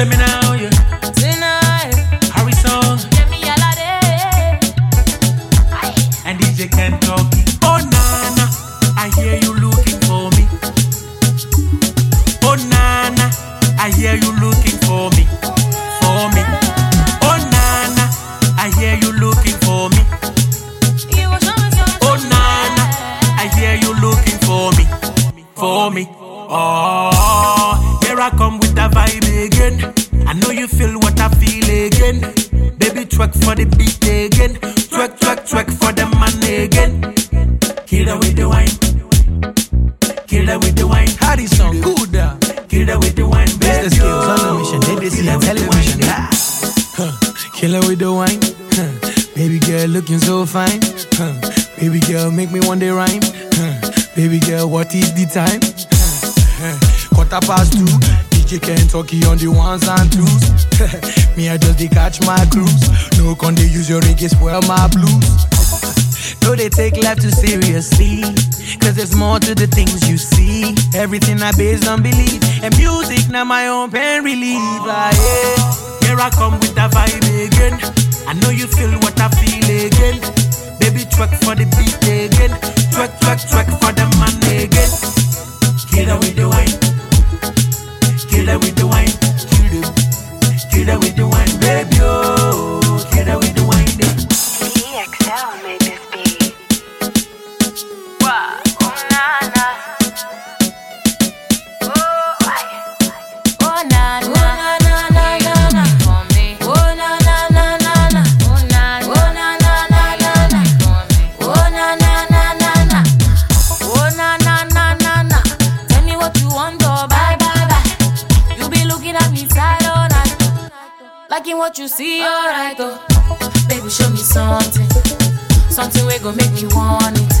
Me yeah. Tonight. Harry me all And DJ can't talk. Oh, Nana, I hear you looking for me. Oh, Nana, I hear you looking for me. For me. Oh, Nana, I hear you looking for me. Oh, Nana, I hear you looking for me. For me. Oh. For the beat again. Twerk, twerk, twerk for the man again. Kill her with the wine. Kill her with the wine. How this song good? Kill her with the wine, baby. skills on the mission. They see Kill her on with the television. wine. Huh. Killer with the wine. Huh. Baby girl looking so fine. Huh. Baby girl make me one day rhyme. Huh. Baby girl, what is the time? Quarter past two. DJ Kentucky on the ones and twos. me, I just dey catch my cruise. No con they use your reggae spoil my blues. No, they take life too seriously. Cause there's more to the things you see. Everything I based on belief. And music, now my own pain relief. Ah, yeah. Here I come with the vibe again. I know you feel what I feel again. Baby, twerk for the beat again. Twerk, twerk, twerk for the Liking what you want, go bye bye bye. You be looking at me side alright. Like in what you see, alright, oh. Baby, show me something. Something we gon' make me want it.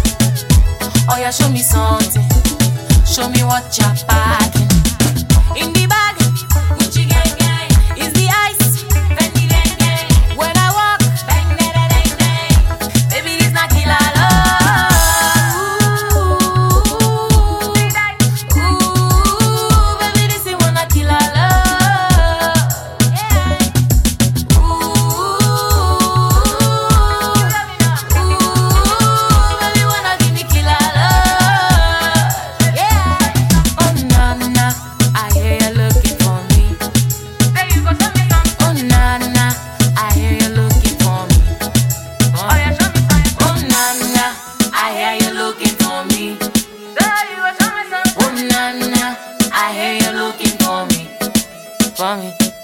Oh, yeah, show me something. Show me what you're packing. for me.